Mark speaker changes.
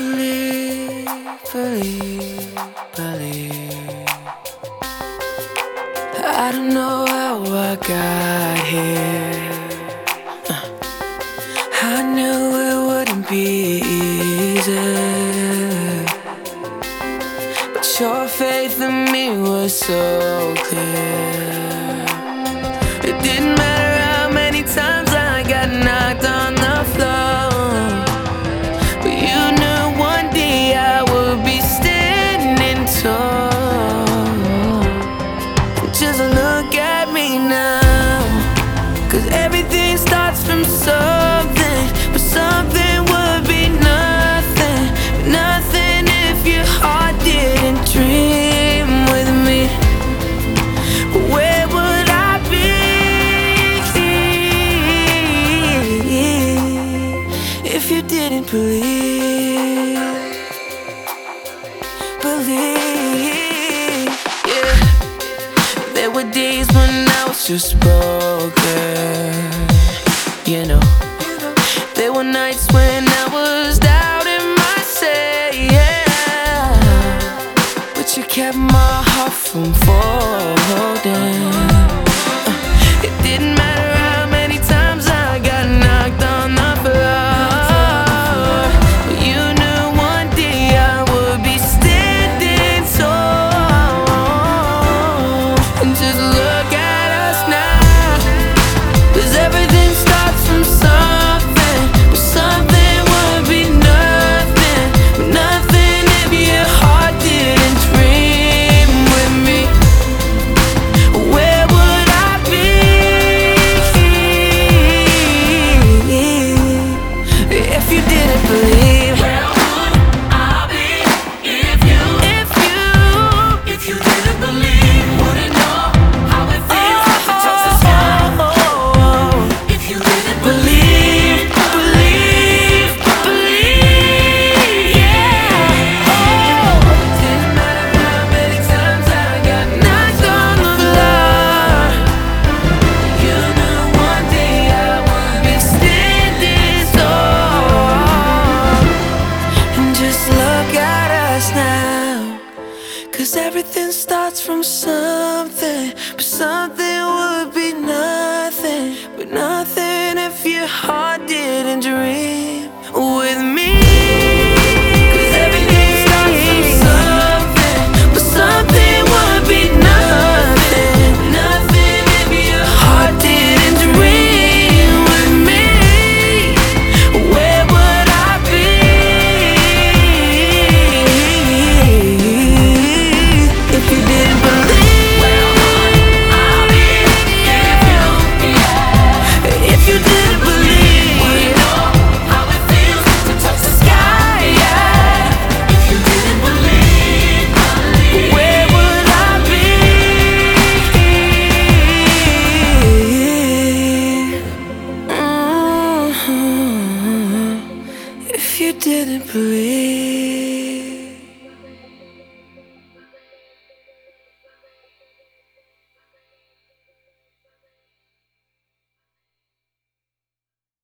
Speaker 1: Believe, believe, believe. I don't know how I got here. Uh, I knew it wouldn't be easy. But your faith in me was so clear. It didn't matter how many times I got knocked on the believe? Believe, yeah. There were days when I was just broken, you know. There were nights when I was doubting myself, yeah. But you kept my heart from folding. Tall. And Cause everything starts from something, but something would be nothing, but nothing if your heart didn't dream. you didn't believe.